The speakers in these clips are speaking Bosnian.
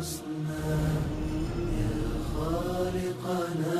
الحسنى يا خالقنا.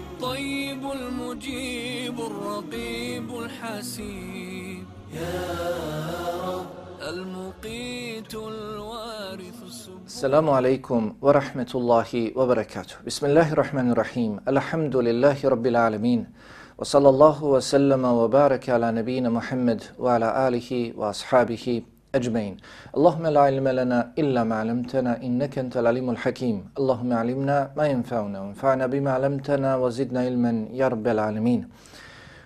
الطيب المجيب الرقيب الحسيب. يا رب المقيت الوارث السبحان السلام عليكم ورحمة الله وبركاته. بسم الله الرحمن الرحيم. الحمد لله رب العالمين. وصلى الله وسلم وبارك على نبينا محمد وعلى آله وأصحابه أجمعين اللهم لا علم لنا إلا ما علمتنا إنك أنت العليم الحكيم اللهم علمنا ما ينفعنا وانفعنا بما علمتنا وزدنا علما يا رب العالمين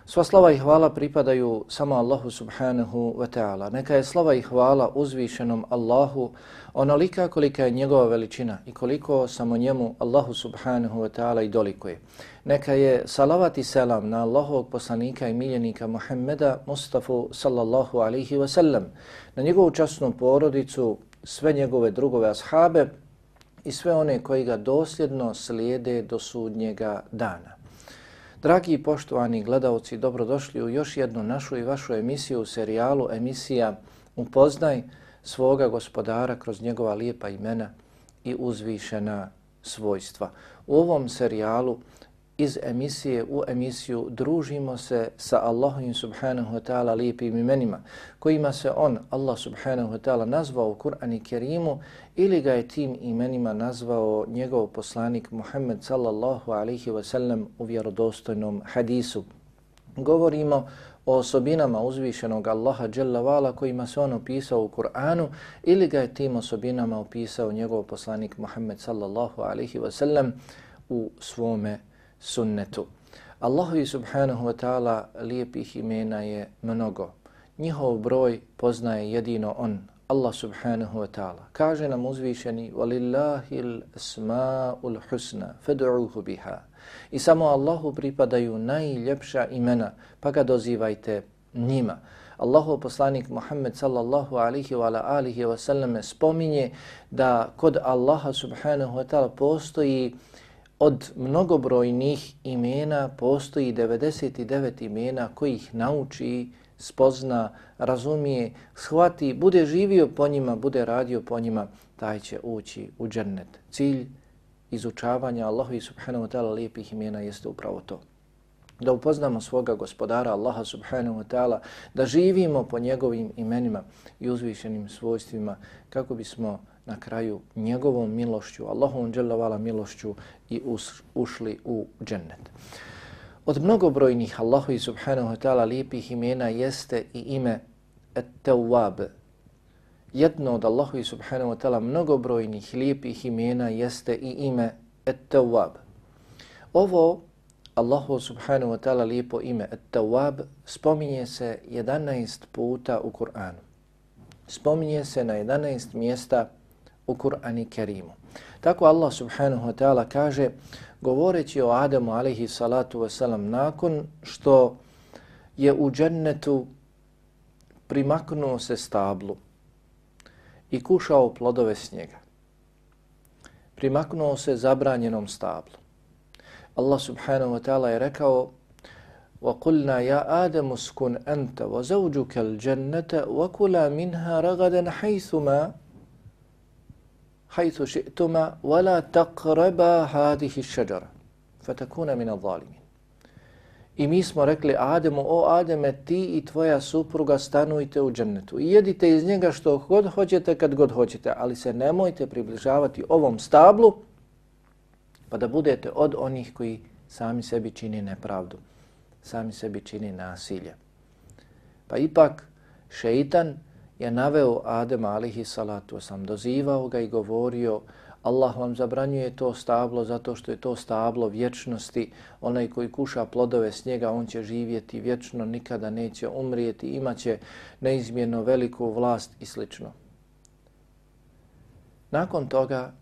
Sva slava i hvala pripadaju samo Allahu subhanahu wa ta'ala. Neka je slava i hvala uzvišenom Allahu onolika kolika je njegova veličina i koliko samo njemu Allahu subhanahu wa ta'ala i dolikuje. Neka je salavat i selam na Allahovog poslanika i miljenika Muhammeda Mustafa sallallahu alaihi wa sallam, na njegovu časnu porodicu, sve njegove drugove ashabe i sve one koji ga dosljedno slijede do sudnjega dana. Dragi i poštovani gledalci, dobrodošli u još jednu našu i vašu emisiju u serijalu emisija Upoznaj svoga gospodara kroz njegova lijepa imena i uzvišena svojstva. U ovom serijalu iz emisije u emisiju družimo se sa Allahom subhanahu wa ta'ala lijepim imenima kojima se on, Allah subhanahu wa ta'ala, nazvao u Kur'an i Kerimu ili ga je tim imenima nazvao njegov poslanik Muhammed sallallahu alaihi wa sallam u vjerodostojnom hadisu. Govorimo o osobinama uzvišenog Allaha Jalla Vala kojima se on opisao u Kur'anu ili ga je tim osobinama opisao njegov poslanik Muhammed sallallahu alaihi wa sallam u svome sunnetu. Allahu subhanahu wa ta'ala lijepih imena je mnogo. Njihov broj poznaje jedino on, Allah subhanahu wa ta'ala. Kaže nam uzvišeni, وَلِلَّهِ الْأَسْمَاءُ الْحُسْنَ فَدُعُوهُ بِهَا I samo Allahu pripadaju najljepša imena, pa ga dozivajte njima. Allahu poslanik Muhammed sallallahu alihi wa alihi wa sallam spominje da kod Allaha subhanahu wa ta'ala postoji od mnogobrojnih imena postoji 99 imena kojih nauči, spozna, razumije, shvati, bude živio po njima, bude radio po njima, taj će ući u džennet. Cilj izučavanja Allahu i subhanahu wa ta'ala lijepih imena jeste upravo to. Da upoznamo svoga gospodara Allaha subhanahu wa ta'ala, da živimo po njegovim imenima i uzvišenim svojstvima kako bismo na kraju njegovom milošću, Allahovom dželavala milošću i ušli u džennet. Od mnogobrojnih Allahu i subhanahu wa ta'ala lijepih imena jeste i ime Et-Tawwab. Jedno od Allahu i subhanahu wa ta'ala mnogobrojnih lijepih imena jeste i ime Et-Tawwab. Ovo Allahu subhanahu wa ta'ala lijepo ime Et-Tawwab spominje se 11 puta u Kur'anu. Spominje se na 11 mjesta u Kur'ani Kerimu. Tako Allah subhanahu wa ta'ala kaže, govoreći o Adamu alaihi salatu wasalam, nakon što je u džennetu primaknuo se stablu i kušao plodove snijega. Primaknuo se zabranjenom stablu. Allah subhanahu wa ta'ala je rekao وَقُلْنَا يَا آدَمُ اسْكُنْ أَنْتَ وَزَوْجُكَ الْجَنَّةَ وَكُلَا مِنْهَا رَغَدًا حَيْثُمَا hajthu ši'tuma, wala taqraba hadihi šeđara, fatakuna min al-zalimin. I mi smo rekli Ademu, o Ademe, ti i tvoja supruga stanujte u džennetu i jedite iz njega što god hoćete kad god hoćete, ali se nemojte približavati ovom stablu pa da budete od onih koji sami sebi čini nepravdu, sami sebi čini nasilje. Pa ipak šeitan je naveo Adem alihi salatu sam, dozivao ga i govorio Allah vam zabranjuje to stablo zato što je to stablo vječnosti. Onaj koji kuša plodove s njega, on će živjeti vječno, nikada neće umrijeti, imaće neizmjerno veliku vlast i slično. Nakon toga,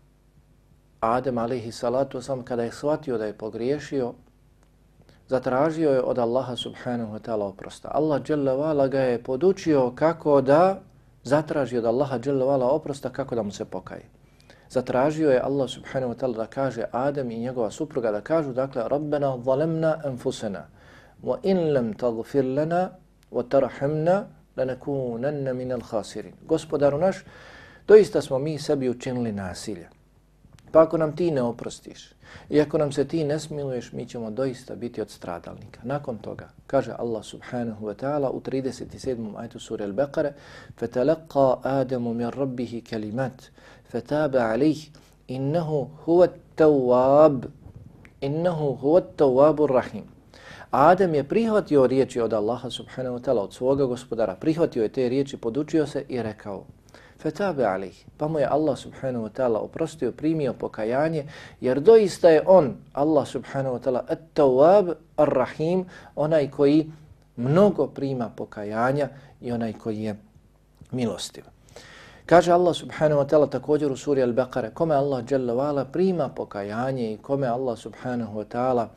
Adem alihi salatu sam, kada je shvatio da je pogriješio, zatražio je od Allaha subhanahu wa ta'ala oprosta. Allah dželle ga je podučio kako da zatraži od Allaha dželle oprosta, kako da mu se pokaje zatražio je Allah subhanahu wa ta'ala da kaže Adem i njegova supruga da kažu dakle Rabbena zalemna enfusena wa in lam tagfir lana wa tarhamna lanakunanna minal khasirin. Gospodaru naš, doista smo mi sebi učinili nasilje. Pa ako nam ti ne oprostiš i ako nam se ti ne smiluješ, mi ćemo doista biti od stradalnika. Nakon toga, kaže Allah subhanahu wa ta'ala u 37. ajtu sura Al-Baqara, فَتَلَقَّى آدَمُ مِنْ رَبِّهِ كَلِمَاتٍ فتاب عليه إنه هو التواب إنه هو التواب الرحيم Adem je prihvatio riječi od Allaha subhanahu wa ta'ala, od svoga gospodara, prihvatio je te riječi, podučio se i rekao Fetabe alih, pa mu je Allah subhanahu wa ta'ala oprostio, primio pokajanje, jer doista je on, Allah subhanahu wa ta'ala, at-tawab ar-rahim, onaj koji mnogo prima pokajanja i onaj koji je milostiv. Kaže Allah subhanahu wa ta'ala također u suri Al-Baqara, kome Allah jalla wa'ala prima pokajanje i kome Allah subhanahu wa ta'ala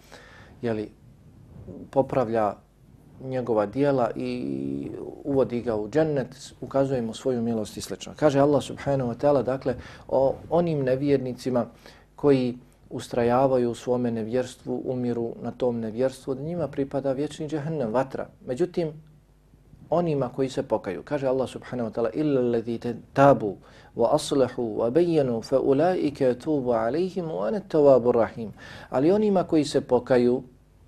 jeli, popravlja njegova dijela i uvodi ga u džennet, ukazuje mu svoju milost i sl. Kaže Allah subhanahu wa ta'ala, dakle, o onim nevjernicima koji ustrajavaju u svome nevjerstvu, umiru na tom nevjerstvu, da njima pripada vječni džehennem, vatra. Međutim, onima koji se pokaju. Kaže Allah subhanahu wa ta'ala illa alladhi tabu wa aslahu wa bayyanu fa ulaika yatubu alayhim wa ana at-tawwabur rahim. Ali onima koji se pokaju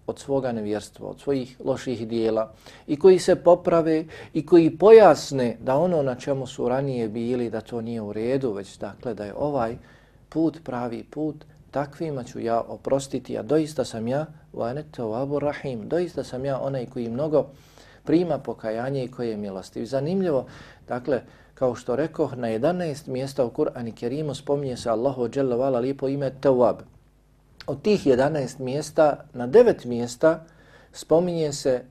od svoga nevjerstva, od svojih loših dijela i koji se poprave i koji pojasne da ono na čemu su ranije bili da to nije u redu, već dakle da je ovaj put pravi put, takvima ću ja oprostiti, a doista sam ja, wa ana rahim, doista sam ja onaj koji mnogo prima pokajanje i koje je milostiv. Zanimljivo, dakle, kao što rekoh, na 11 mjesta u Kur'ani Kerimu spominje se Allahu dželle lijepo ime Tawab. Od tih 11 mjesta, na 9 mjesta spominje se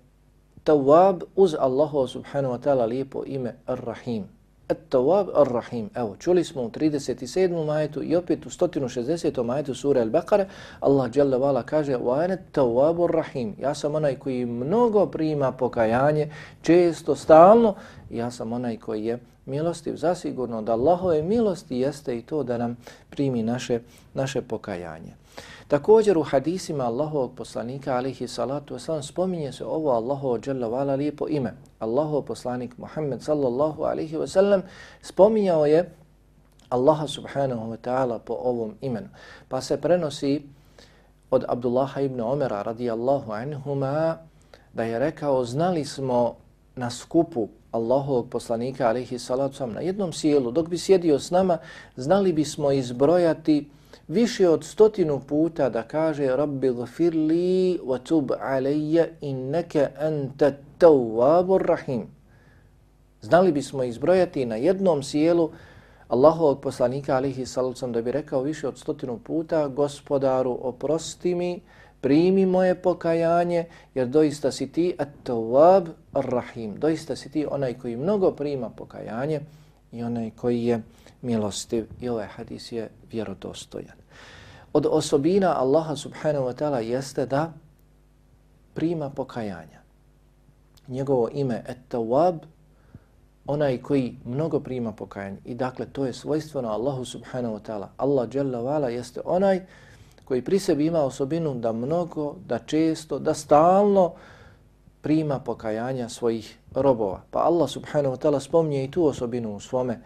Tawab uz Allahu Subhanahu Wa Ta'ala lijepo ime Ar-Rahim. At-Tawab Ar-Rahim. Evo, čuli smo u 37. majetu i opet u 160. majetu sura Al-Baqara, Allah Jalla Vala kaže wa ana at-Tawwab Ar-Rahim. Ja sam onaj koji mnogo prima pokajanje, često, stalno, ja sam onaj koji je milostiv. Zasigurno da Allahove milosti jeste i to da nam primi naše, naše pokajanje. Također u hadisima Allahovog poslanika alihi salatu wasalam spominje se ovo Allahovo dželle vala lijepo ime. Allahov poslanik Muhammed sallallahu alihi wasalam spominjao je Allaha subhanahu wa ta'ala po ovom imenu. Pa se prenosi od Abdullaha ibn Omera radijallahu anhuma da je rekao znali smo na skupu Allahovog poslanika alihi salatu wasalam na jednom sjelu dok bi sjedio s nama znali bismo izbrojati više od stotinu puta da kaže Rabbi gfirli wa tub alejja inneke ente tawwabur rahim. Znali bismo izbrojati na jednom sjelu Allahovog poslanika alihi salucam da bi rekao više od stotinu puta gospodaru oprosti mi, primi moje pokajanje jer doista si ti at-tawwab ar-rahim. Doista si ti onaj koji mnogo prima pokajanje i onaj koji je milostiv. I ovaj hadis je vjerodostojan. Od osobina Allaha subhanahu wa ta'ala jeste da prima pokajanja. Njegovo ime Et-Tawab, onaj koji mnogo prima pokajanje. I dakle, to je svojstveno Allahu subhanahu wa ta'ala. Allah jalla wa'ala jeste onaj koji pri sebi ima osobinu da mnogo, da često, da stalno prima pokajanja svojih robova. Pa Allah subhanahu wa ta'ala spomnije i tu osobinu u svome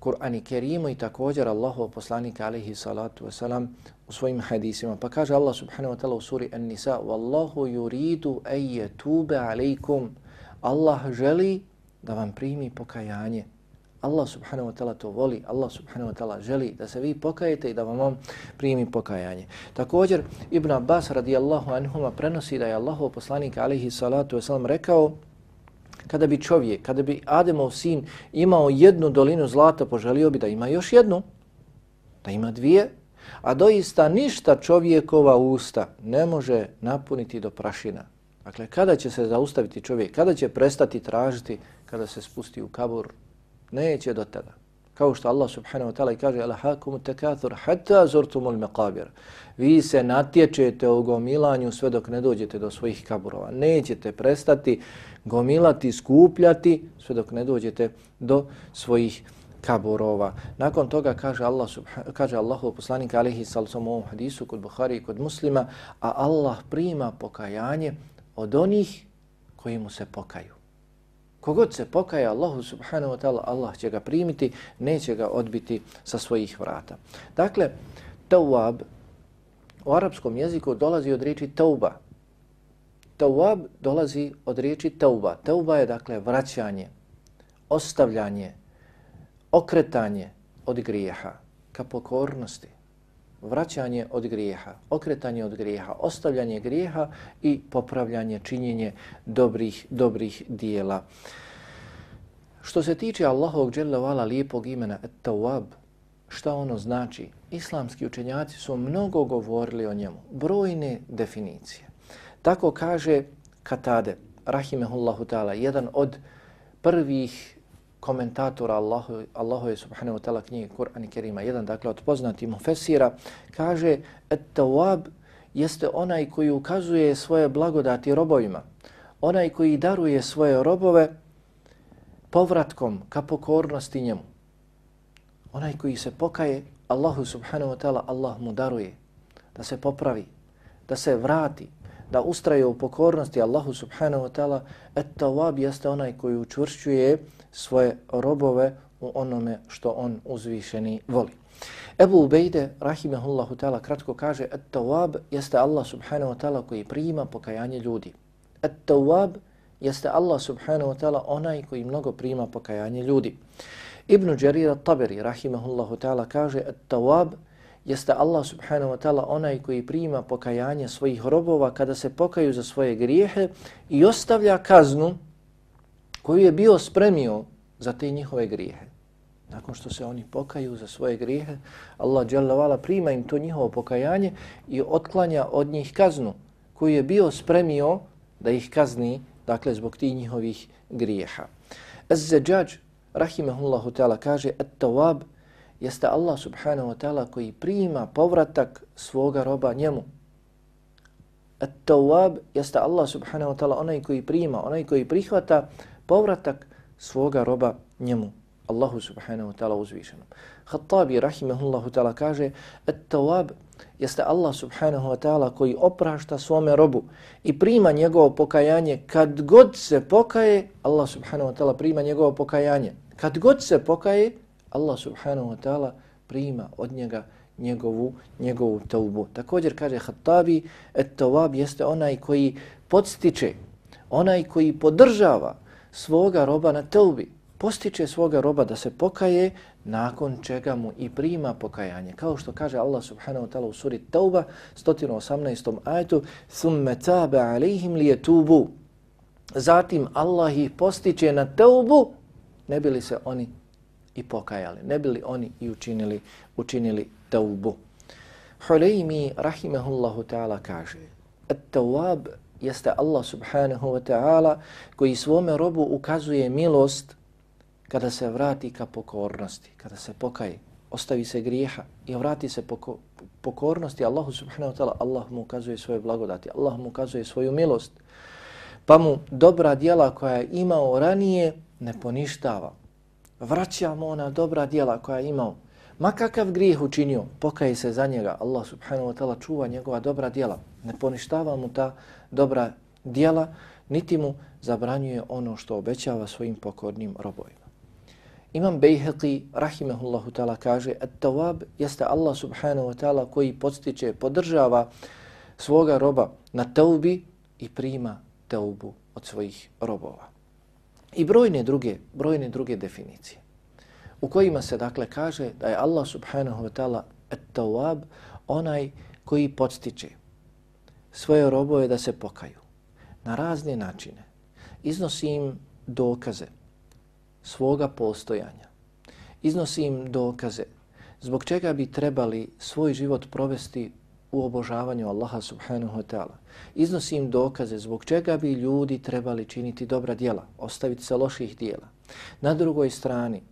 Kur'ani Kerimu i također Allahov poslanik alaihi salatu wasalam u svojim hadisima. Pa kaže Allah subhanahu wa ta'ala u suri An-Nisa Wallahu yuridu ejje tube alejkum Allah želi da vam primi pokajanje. Allah subhanahu wa ta'ala to voli, Allah subhanahu wa ta'ala želi da se vi pokajete i da vam on primi pokajanje. Također, Ibn Abbas radijallahu anhuma prenosi da je Allahov poslanik alaihi salatu wasalam rekao kada bi čovjek, kada bi Ademov sin imao jednu dolinu zlata, poželio bi da ima još jednu, da ima dvije, a doista ništa čovjekova usta ne može napuniti do prašina. Dakle, kada će se zaustaviti čovjek, kada će prestati tražiti, kada se spusti u kabur, neće do tada. Kao što Allah subhanahu wa ta'ala kaže Alhaakumu tekathur hatta zurtumul meqabir. Vi se natječete u gomilanju sve dok ne dođete do svojih kaburova. Nećete prestati gomilati, skupljati sve dok ne dođete do svojih kaburova. Nakon toga kaže Allah kaže Allahu poslanik alejhi sallam u hadisu kod Buhari i kod Muslima, a Allah prima pokajanje od onih koji mu se pokaju. Kogod se pokaja Allahu subhanahu wa ta'ala, Allah će ga primiti, neće ga odbiti sa svojih vrata. Dakle, tawab u arapskom jeziku dolazi od riječi tauba. Tawab dolazi od riječi tauba. Tauba je dakle vraćanje, ostavljanje, okretanje od grijeha ka pokornosti, vraćanje od grijeha, okretanje od grijeha, ostavljanje grijeha i popravljanje, činjenje dobrih, dobrih dijela. Što se tiče Allahovog dželjavala lijepog imena At-Tawab, šta ono znači? Islamski učenjaci su mnogo govorili o njemu, brojne definicije. Tako kaže Katade, rahimehullahu ta'ala, jedan od prvih komentatora Allahu, Allahu je subhanahu wa ta'ala knjige Kur'an i Kerima, jedan dakle od poznatih mufesira, kaže Et-Tawab jeste onaj koji ukazuje svoje blagodati robovima, onaj koji daruje svoje robove povratkom ka pokornosti njemu. Onaj koji se pokaje, Allahu subhanahu wa ta'ala, Allah mu daruje da se popravi, da se vrati, da ustraje u pokornosti Allahu subhanahu wa ta'ala, et-tawab jeste onaj koji učvršćuje svoje robove u onome što on uzvišeni voli. Ebu Ubejde, rahimahullahu ta'ala, kratko kaže, At-tawab jeste Allah subhanahu wa ta'ala koji prima pokajanje ljudi. At-tawab jeste Allah subhanahu wa ta'ala onaj koji mnogo prima pokajanje ljudi. Ibn Đarira Taberi, rahimahullahu ta'ala, kaže, At-tawab jeste Allah subhanahu wa ta'ala onaj koji prima pokajanje svojih robova kada se pokaju za svoje grijehe i ostavlja kaznu koju je bio spremio za te njihove grijehe. Nakon što se oni pokaju za svoje grijehe, Allah dželavala prima im to njihovo pokajanje i otklanja od njih kaznu koju je bio spremio da ih kazni, dakle, zbog tih njihovih grijeha. Az-Zajjaj, rahimahullahu ta'ala, kaže, at-tawab, jeste Allah subhanahu wa ta'ala koji prima povratak svoga roba njemu. At-tawab jeste Allah subhanahu wa ta'ala onaj koji prima, onaj koji prihvata povratak svoga roba njemu. Allahu subhanahu wa ta'ala uzvišenom. Khattabi rahimahullahu ta'ala kaže At-tawab jeste Allah subhanahu wa ta'ala koji oprašta svome robu i prima njegovo pokajanje kad god se pokaje, Allah subhanahu wa ta'ala prima njegovo pokajanje. Kad god se pokaje, Allah subhanahu wa ta'ala prima od njega njegovu, njegovu taubu. Također kaže Khattabi, et tawab jeste onaj koji podstiče, onaj koji podržava svoga roba na taubi, postiče svoga roba da se pokaje, nakon čega mu i prima pokajanje. Kao što kaže Allah subhanahu wa ta'ala u suri Tauba, 118. ajetu, ثُمَّ تَابَ عَلَيْهِمْ لِيَتُوبُ Zatim Allah ih postiče na taubu, ne bili se oni i pokajali. Ne bili oni i učinili, učinili taubu. Huleymi rahimahullahu ta'ala kaže At-tawab jeste Allah subhanahu wa ta'ala koji svome robu ukazuje milost kada se vrati ka pokornosti, kada se pokaje, ostavi se grijeha i vrati se poko pokornosti Allahu subhanahu wa ta'ala, Allah mu ukazuje svoje blagodati, Allah mu ukazuje svoju milost, pa mu dobra dijela koja je imao ranije ne poništava, vraćamo ona dobra dijela koja je imao. Ma kakav grijeh učinio, pokaje se za njega. Allah subhanahu wa ta'ala čuva njegova dobra djela. Ne poništava mu ta dobra djela, niti mu zabranjuje ono što obećava svojim pokornim robovima. Imam Bejheqi, rahimehullahu ta'ala, kaže At-tawab jeste Allah subhanahu wa ta'ala koji podstiče, podržava svoga roba na taubi i prima taubu od svojih robova. I brojne druge, brojne druge definicije u kojima se dakle kaže da je Allah subhanahu wa ta'ala at-tawab, onaj koji podstiče svoje robove da se pokaju na razne načine. Iznosi im dokaze svoga postojanja. Iznosi im dokaze zbog čega bi trebali svoj život provesti u obožavanju Allaha subhanahu wa ta'ala. Iznosi im dokaze zbog čega bi ljudi trebali činiti dobra djela, ostaviti se loših djela. Na drugoj strani,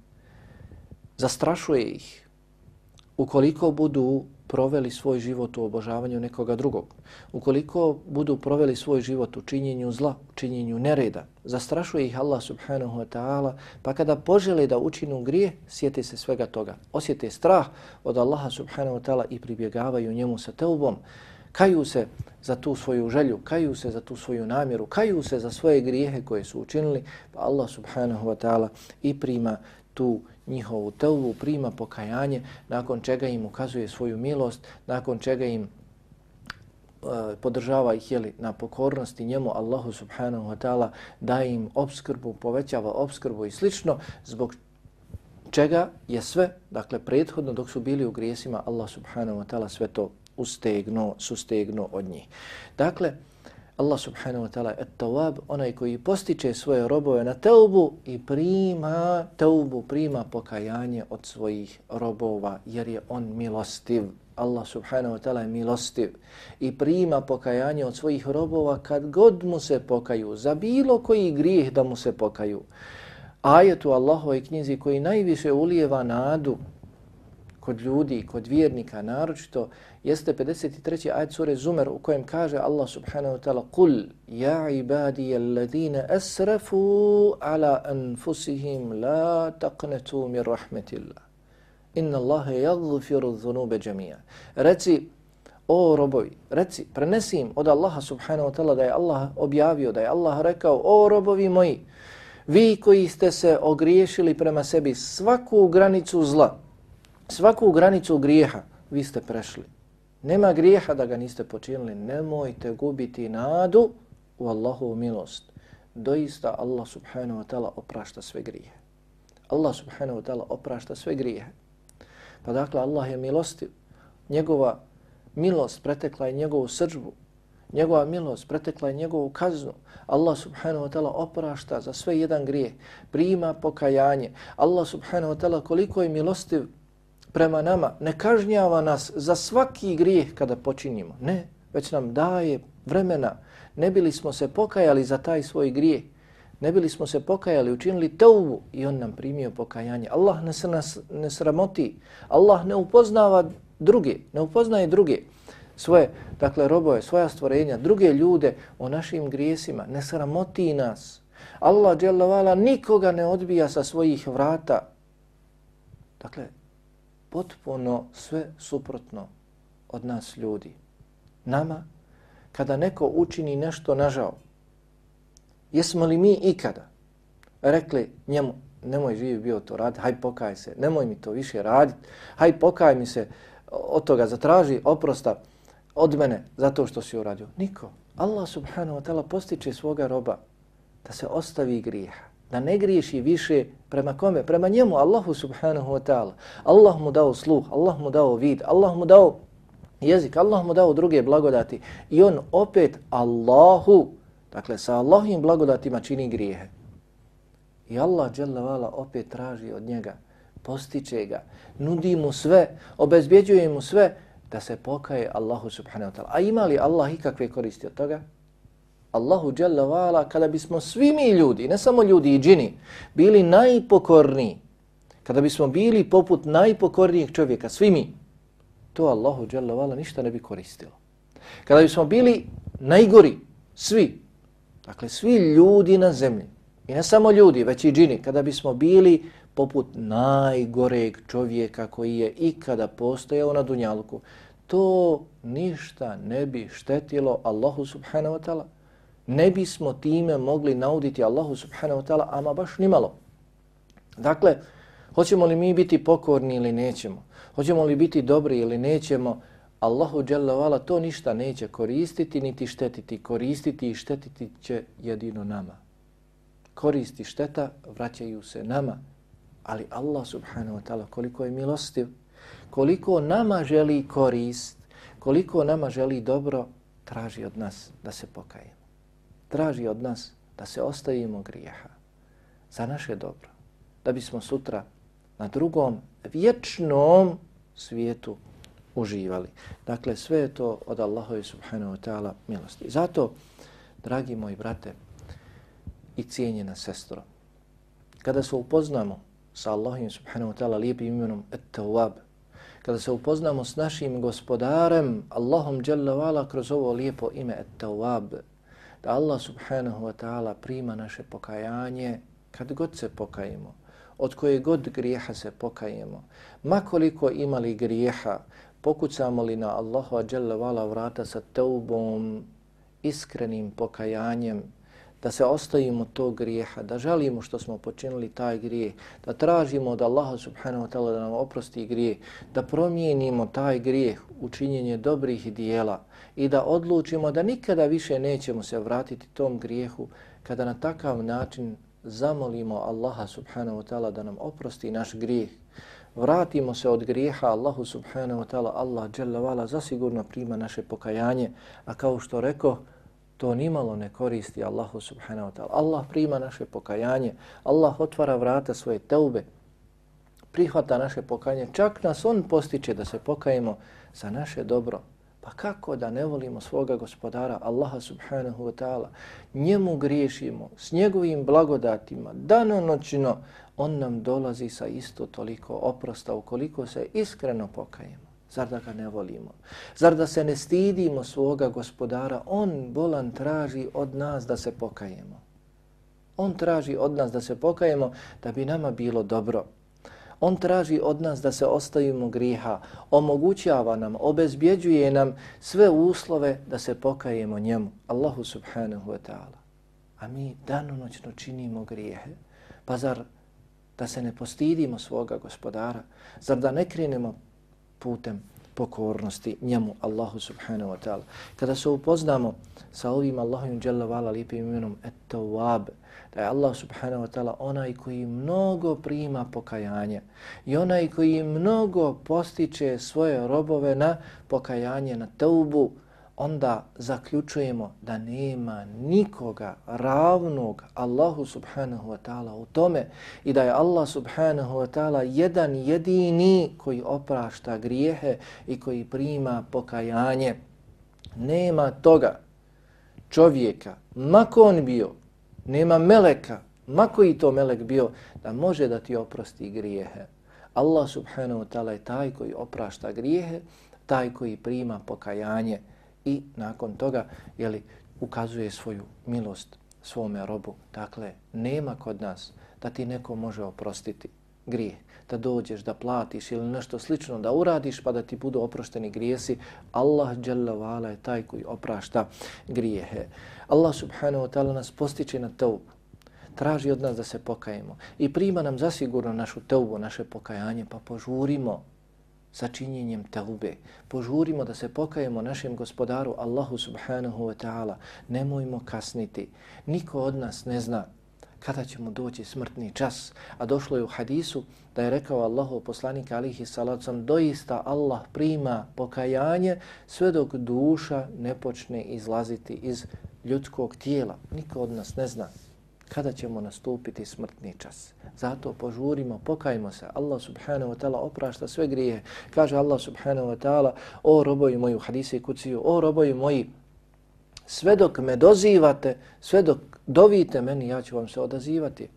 zastrašuje ih ukoliko budu proveli svoj život u obožavanju nekoga drugog, ukoliko budu proveli svoj život u činjenju zla, u činjenju nereda, zastrašuje ih Allah subhanahu wa ta'ala, pa kada požele da učinu grije, sjeti se svega toga. Osjete strah od Allaha subhanahu wa ta'ala i pribjegavaju njemu sa teubom, kaju se za tu svoju želju, kaju se za tu svoju namjeru, kaju se za svoje grijehe koje su učinili, pa Allah subhanahu wa ta'ala i prima tu njihovu telvu, prima pokajanje, nakon čega im ukazuje svoju milost, nakon čega im e, podržava ih jeli, na pokornosti njemu Allahu subhanahu wa ta'ala daje im obskrbu, povećava obskrbu i slično, zbog čega je sve, dakle prethodno dok su bili u grijesima, Allah subhanahu wa ta'ala sve to ustegnuo, sustegnuo od njih. Dakle, Allah subhanahu wa ta'ala et tawab, onaj koji postiče svoje robove na teubu i prima teubu, prima pokajanje od svojih robova, jer je on milostiv. Allah subhanahu wa ta'ala je milostiv i prima pokajanje od svojih robova kad god mu se pokaju, za bilo koji grijeh da mu se pokaju. Ajetu Allahove knjizi koji najviše ulijeva nadu kod ljudi, kod vjernika, naročito jeste 53. ajd sure Zumer u kojem kaže Allah subhanahu wa ta'ala Kul ja ibadija alladhina asrafu ala anfusihim la taqnetu min rahmetillah. Inna Allahe yagfiru dhunube džemija. Reci, o robovi, reci, prenesi im od Allaha subhanahu wa ta'ala da je Allah objavio, da je Allah rekao, o robovi moji, vi koji ste se ogriješili prema sebi svaku granicu zla, svaku granicu grijeha, vi ste prešli. Nema grijeha da ga niste počinili. Nemojte gubiti nadu u Allahovu milost. Doista Allah subhanahu wa ta'ala oprašta sve grijehe. Allah subhanahu wa ta'ala oprašta sve grijehe. Pa dakle, Allah je milostiv. Njegova milost pretekla je njegovu srđbu. Njegova milost pretekla je njegovu kaznu. Allah subhanahu wa ta'ala oprašta za sve jedan grijeh. Prima pokajanje. Allah subhanahu wa ta'ala koliko je milostiv prema nama, ne kažnjava nas za svaki grijeh kada počinimo. Ne, već nam daje vremena. Ne bili smo se pokajali za taj svoj grijeh. Ne bili smo se pokajali, učinili teubu i on nam primio pokajanje. Allah ne nas ne sramoti. Allah ne upoznava druge, ne upoznaje druge svoje, dakle, robove, svoja stvorenja, druge ljude o našim grijesima. Ne sramoti nas. Allah, dželavala, nikoga ne odbija sa svojih vrata. Dakle, potpuno sve suprotno od nas ljudi. Nama, kada neko učini nešto nažao, jesmo li mi ikada rekli njemu, nemoj živi bio to radi, haj pokaj se, nemoj mi to više raditi, haj pokaj mi se od toga, zatraži oprosta od mene zato što si uradio. Niko. Allah subhanahu wa ta'ala postiče svoga roba da se ostavi grijeha da ne griješi više prema kome? Prema njemu, Allahu subhanahu wa ta'ala. Allah mu dao sluh, Allah mu dao vid, Allah mu dao jezik, Allah mu dao druge blagodati i on opet Allahu, dakle sa Allahovim blagodatima čini grijehe. I Allah vala, opet traži od njega, postiče ga, nudi mu sve, obezbjeđuje mu sve da se pokaje Allahu subhanahu wa ta'ala. A ima li Allah ikakve koristi od toga? Allahu Jalla Vala, kada bismo svi mi ljudi, ne samo ljudi i džini, bili najpokorniji, kada bismo bili poput najpokornijeg čovjeka, svi mi, to Allahu Jalla Vala ništa ne bi koristilo. Kada bismo bili najgori, svi, dakle svi ljudi na zemlji, i ne samo ljudi, već i džini, kada bismo bili poput najgoreg čovjeka koji je ikada postojao na Dunjalku, to ništa ne bi štetilo Allahu subhanahu wa ta'ala ne bismo time mogli nauditi Allahu subhanahu wa ta'ala, ama baš nimalo. Dakle, hoćemo li mi biti pokorni ili nećemo, hoćemo li biti dobri ili nećemo, Allahu dželle to ništa neće koristiti niti štetiti. Koristiti i štetiti će jedino nama. Koristi šteta vraćaju se nama, Ali Allah subhanahu wa ta'ala koliko je milostiv, koliko nama želi korist, koliko nama želi dobro, traži od nas da se pokajemo. Traži od nas da se ostavimo grijeha za naše dobro, da bismo sutra na drugom vječnom svijetu uživali. Dakle, sve je to od Allaha subhanahu wa ta'ala milosti. Zato, dragi moji brate i cijenjena sestro, kada se upoznamo sa Allahim subhanahu wa ta'ala lijepim imenom At-Tawwab, kada se upoznamo s našim gospodarem Allahom jalla wa'ala kroz ovo lijepo ime At-Tawwab, da Allah subhanahu wa ta'ala prima naše pokajanje kad god se pokajemo, od koje god grijeha se pokajemo, makoliko imali grijeha, pokucamo li na Allahu ađele vala vrata sa teubom, iskrenim pokajanjem, da se ostavimo tog grijeha, da žalimo što smo počinili taj grijeh, da tražimo od Allaha subhanahu wa ta'ala da nam oprosti grijeh, da promijenimo taj grijeh u činjenje dobrih dijela i da odlučimo da nikada više nećemo se vratiti tom grijehu kada na takav način zamolimo Allaha subhanahu wa ta'ala da nam oprosti naš grijeh. Vratimo se od grijeha Allahu subhanahu wa ta'ala, Allah jalla vala zasigurno prima naše pokajanje, a kao što rekao, to nimalo ne koristi Allahu subhanahu wa ta'ala. Allah prima naše pokajanje, Allah otvara vrata svoje teube, prihvata naše pokajanje, čak nas On postiče da se pokajemo za naše dobro. Pa kako da ne volimo svoga gospodara Allaha subhanahu wa ta'ala, njemu griješimo s njegovim blagodatima, danonoćno, on nam dolazi sa isto toliko oprosta ukoliko se iskreno pokajemo. Zar da ga ne volimo? Zar da se ne stidimo svoga gospodara? On bolan traži od nas da se pokajemo. On traži od nas da se pokajemo da bi nama bilo dobro. On traži od nas da se ostavimo griha, omogućava nam, obezbjeđuje nam sve uslove da se pokajemo njemu, Allahu subhanahu wa ta'ala. A mi danonoćno činimo grijehe. Pa zar da se ne postidimo svoga gospodara? Zar da ne krenemo putem pokornosti njemu, Allahu subhanahu wa ta'ala. Kada se upoznamo sa ovim Allahom jalla vala lijepim imenom Et-Tawab, da je Allah subhanahu wa ta'ala onaj koji mnogo prima pokajanje i onaj koji mnogo postiče svoje robove na pokajanje, na taubu, onda zaključujemo da nema nikoga ravnog Allahu subhanahu wa ta'ala u tome i da je Allah subhanahu wa ta'ala jedan jedini koji oprašta grijehe i koji prima pokajanje. Nema toga čovjeka, mako on bio, nema meleka, mako i to melek bio, da može da ti oprosti grijehe. Allah subhanahu wa ta'ala je taj koji oprašta grijehe, taj koji prima pokajanje i nakon toga jeli, ukazuje svoju milost svome robu. Dakle, nema kod nas da ti neko može oprostiti grije, da dođeš, da platiš ili nešto slično da uradiš pa da ti budu oprošteni grijesi. Allah dželle je taj koji oprašta grijehe. Allah subhanahu wa ta'ala nas postiče na teubu, traži od nas da se pokajemo i prima nam zasigurno našu teubu, naše pokajanje, pa požurimo sa činjenjem taube. Požurimo da se pokajemo našem gospodaru Allahu subhanahu wa ta'ala. Nemojmo kasniti. Niko od nas ne zna kada će mu doći smrtni čas. A došlo je u hadisu da je rekao Allahu poslanik alihi salacom doista Allah prima pokajanje sve dok duša ne počne izlaziti iz ljudskog tijela. Niko od nas ne zna kada ćemo nastupiti smrtni čas. Zato požurimo, pokajmo se. Allah subhanahu wa ta'ala oprašta sve grije. Kaže Allah subhanahu wa ta'ala, o roboji moji u hadise i kuciju, o roboji moji, sve dok me dozivate, sve dok dovite meni, ja ću vam se odazivati.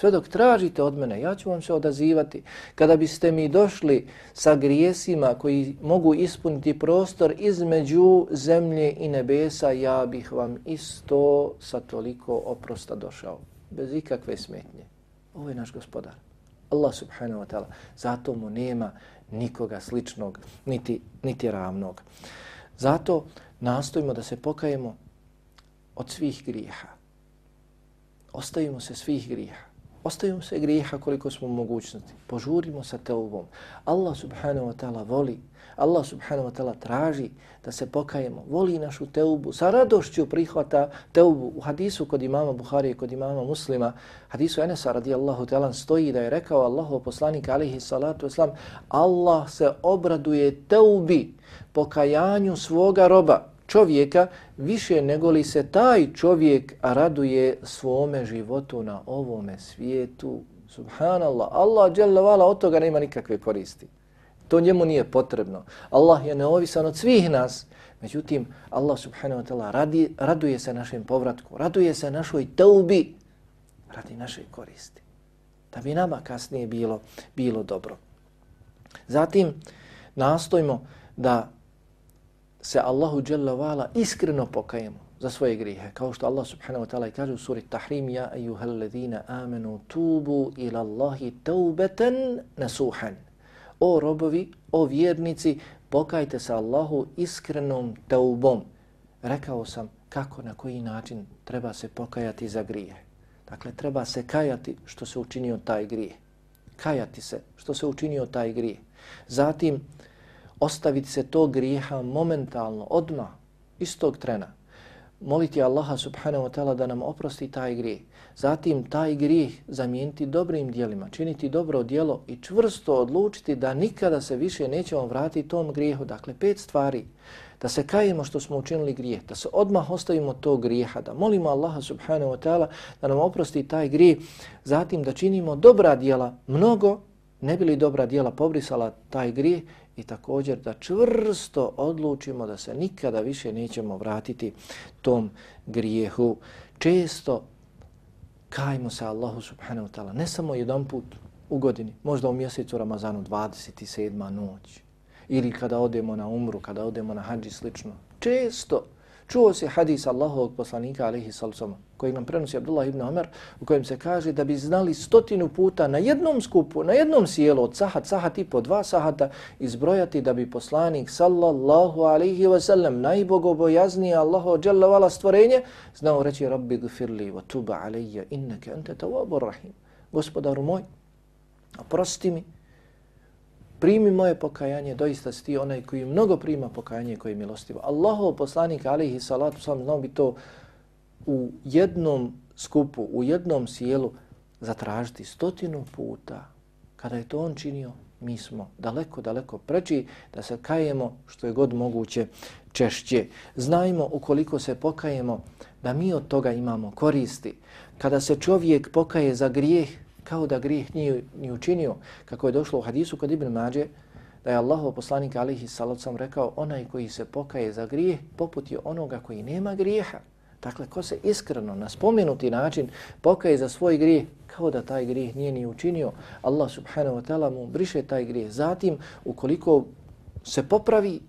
Sve dok tražite od mene, ja ću vam se odazivati. Kada biste mi došli sa grijesima koji mogu ispuniti prostor između zemlje i nebesa, ja bih vam isto sa toliko oprosta došao. Bez ikakve smetnje. Ovo je naš gospodar. Allah subhanahu wa ta'ala. Zato mu nema nikoga sličnog, niti, niti ravnog. Zato nastojimo da se pokajemo od svih grijeha. Ostavimo se svih grijeha. Ostavimo se griha koliko smo mogućnosti. Požurimo sa teubom. Allah subhanahu wa ta'ala voli Allah subhanahu wa ta'ala traži da se pokajemo, voli našu teubu, sa radošću prihvata teubu. U hadisu kod imama Buhari i kod imama Muslima, hadisu Enesa radijallahu ta'ala stoji da je rekao Allahu poslanik alihi salatu islam Allah se obraduje teubi, pokajanju svoga roba, čovjeka, više nego li se taj čovjek raduje svome životu na ovome svijetu. Subhanallah, Allah dželle od toga nema nikakve koristi. To njemu nije potrebno. Allah je neovisan od svih nas. Međutim, Allah subhanahu wa ta'ala radi, raduje se našem povratku, raduje se našoj teubi radi naše koristi. Da bi nama kasnije bilo, bilo dobro. Zatim, nastojimo da se Allahu Jalla vala iskreno pokajemo za svoje grijehe. Kao što Allah subhanahu wa ta'ala kaže u suri Tahrim, Ja ejuhel ladhina amenu tubu ila Allahi taubeten nasuhan. O robovi, o vjernici, pokajte se Allahu iskrenom taubom. Rekao sam kako, na koji način treba se pokajati za grije. Dakle, treba se kajati što se učinio taj grije. Kajati se što se učinio taj grije. Zatim, ostaviti se tog grijeha momentalno, odma istog trena. Moliti Allaha subhanahu wa ta'ala da nam oprosti taj grijeh. Zatim taj grijeh zamijeniti dobrim dijelima, činiti dobro dijelo i čvrsto odlučiti da nikada se više nećemo vratiti tom grijehu. Dakle, pet stvari. Da se kajemo što smo učinili grijeh, da se odmah ostavimo tog grijeha, da molimo Allaha subhanahu wa ta'ala da nam oprosti taj grijeh. Zatim da činimo dobra dijela, mnogo, ne bili dobra dijela pobrisala taj grijeh i također da čvrsto odlučimo da se nikada više nećemo vratiti tom grijehu. Često kajmo se Allahu subhanahu wa ta'ala, ne samo jedan put u godini, možda u mjesecu Ramazanu 27. noć ili kada odemo na umru, kada odemo na hađi slično. Često Čuo se hadis Allahovog poslanika alaihi sallam koji nam prenosi Abdullah ibn Omer u kojem se kaže da bi znali stotinu puta na jednom skupu, na jednom sjelu od sahat, sahat i po dva sahata izbrojati da bi poslanik sallallahu alaihi wa sallam najbogobojaznije Allaho jalla stvorenje znao reći Rabbi gfirli wa tuba alaija inneke ente tawabur rahim. Gospodaru moj, oprosti mi primi moje pokajanje, doista si ti onaj koji mnogo prima pokajanje koji je milostivo. Allahov poslanik, alihi salatu, sam znao bi to u jednom skupu, u jednom sjelu zatražiti stotinu puta. Kada je to on činio, mi smo daleko, daleko preći da se kajemo što je god moguće češće. Znajmo ukoliko se pokajemo da mi od toga imamo koristi. Kada se čovjek pokaje za grijeh, kao da grijeh nije ni učinio, kako je došlo u hadisu kod Ibn Mađe, da je Allah poslanik alihi salacom rekao onaj koji se pokaje za grijeh, poput je onoga koji nema grijeha. Dakle, ko se iskreno na spomenuti način pokaje za svoj grijeh, kao da taj grijeh nije ni učinio, Allah subhanahu wa ta'ala mu briše taj grijeh. Zatim, ukoliko se popravi,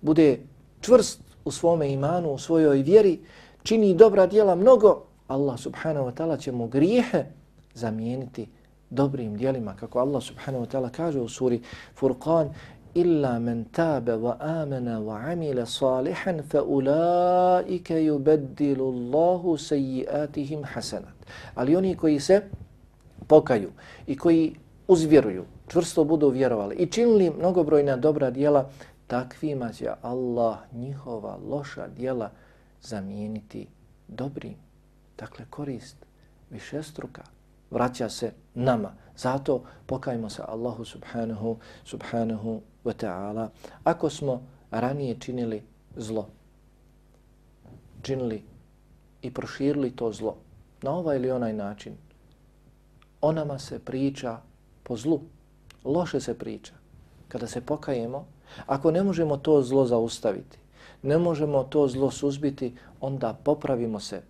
bude čvrst u svome imanu, u svojoj vjeri, čini dobra djela mnogo, Allah subhanahu wa ta'ala će mu grijehe zamijeniti dobrim dijelima. Kako Allah subhanahu wa ta'ala kaže u suri Furqan, illa men tabe wa amana wa amila salihan fa ulaika yubaddilu Allahu sayyi'atihim hasanat. Ali oni koji se pokaju i koji uzvjeruju, čvrsto budu vjerovali i činili mnogobrojna dobra dijela, takvima će Allah njihova loša dijela zamijeniti dobrim. Dakle, korist višestruka vraća se nama. Zato pokajmo se Allahu subhanahu, subhanahu wa ta'ala. Ako smo ranije činili zlo, činili i proširili to zlo na ovaj ili onaj način, onama se priča po zlu. Loše se priča. Kada se pokajemo, ako ne možemo to zlo zaustaviti, ne možemo to zlo suzbiti, onda popravimo se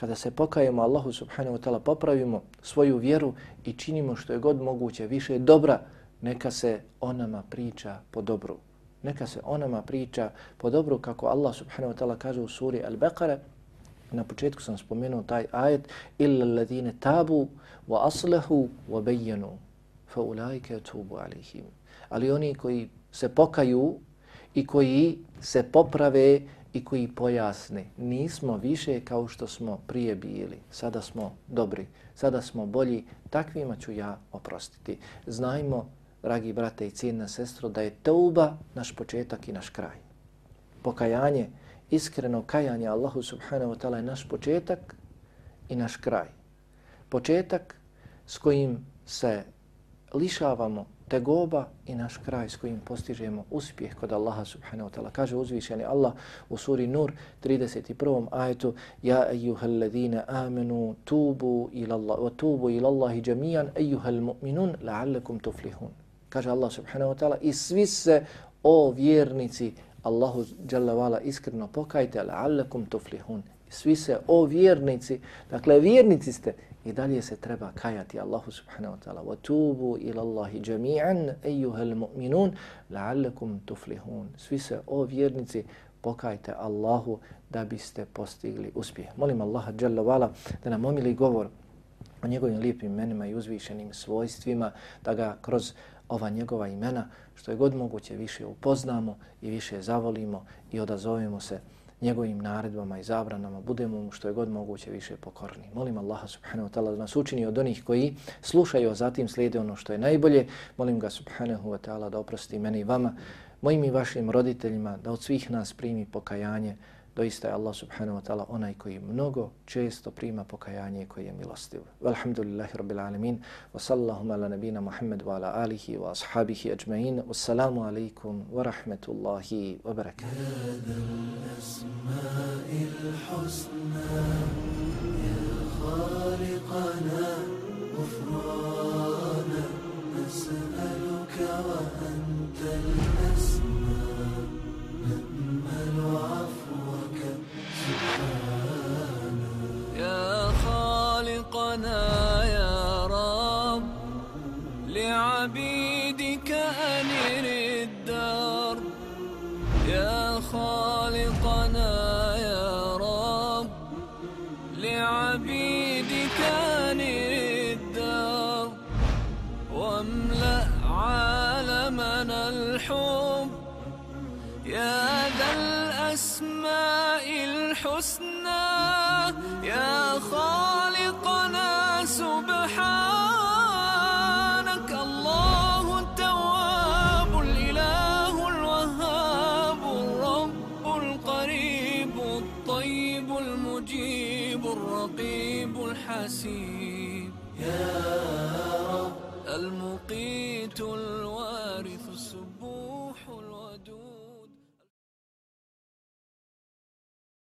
kada se pokajemo Allahu subhanahu wa ta'ala, popravimo svoju vjeru i činimo što je god moguće više dobra, neka se onama priča po dobru. Neka se onama priča po dobru kako Allah subhanahu wa ta'ala kaže u suri Al-Baqara. Na početku sam spomenuo taj ajet illa alladine tabu wa aslahu wa bayyanu fa ulaika tubu alihim. Ali oni koji se pokaju i koji se poprave i koji pojasne nismo više kao što smo prije bili, sada smo dobri, sada smo bolji, takvima ću ja oprostiti. Znajmo dragi brate i cijena sestro, da je teuba naš početak i naš kraj. Pokajanje, iskreno kajanje Allahu subhanahu wa ta'ala je naš početak i naš kraj. Početak s kojim se lišavamo tegoba i naš kraj s kojim postižemo uspjeh kod Allaha subhanahu wa ta'ala. Kaže uzvišeni Allah u suri Nur 31. ajetu Ja ejuhel ladhina amenu tubu ila Allah wa tubu ila Allahi jamijan ejuhel mu'minun la'allakum tuflihun. Kaže Allah subhanahu wa ta'ala i svi se o vjernici Allahu dželle vala iskreno pokajte la'allakum tuflihun Svi se o vjernici, dakle vjernici ste, i dalje se treba kajati Allahu subhanahu wa ta'ala. وَتُوبُوا إِلَى اللَّهِ جَمِيعًا أَيُّهَا الْمُؤْمِنُونَ لَعَلَّكُمْ تُفْلِحُونَ Svi se, o vjernici, pokajte Allahu da biste postigli uspjeh. Molim Allaha Jalla Vala da nam omili govor o njegovim lijepim imenima i uzvišenim svojstvima, da ga kroz ova njegova imena, što je god moguće, više upoznamo i više zavolimo i odazovemo se njegovim naredbama i zabranama, budemo mu što je god moguće više pokorni. Molim Allaha subhanahu wa ta'ala da nas učini od onih koji slušaju, a zatim slijede ono što je najbolje. Molim ga subhanahu wa ta'ala da oprosti meni i vama, mojim i vašim roditeljima, da od svih nas primi pokajanje, doista je Allah subhanahu wa ta'ala onaj koji mnogo često prima pokajanje koji je milostiv. Walhamdulillahi rabbil alamin wa sallallahu ala nabina Muhammad wa ala alihi wa ashabihi ajma'in. Wassalamu alaikum wa rahmatullahi wa barakatuh. نسألك وأنت الأسماء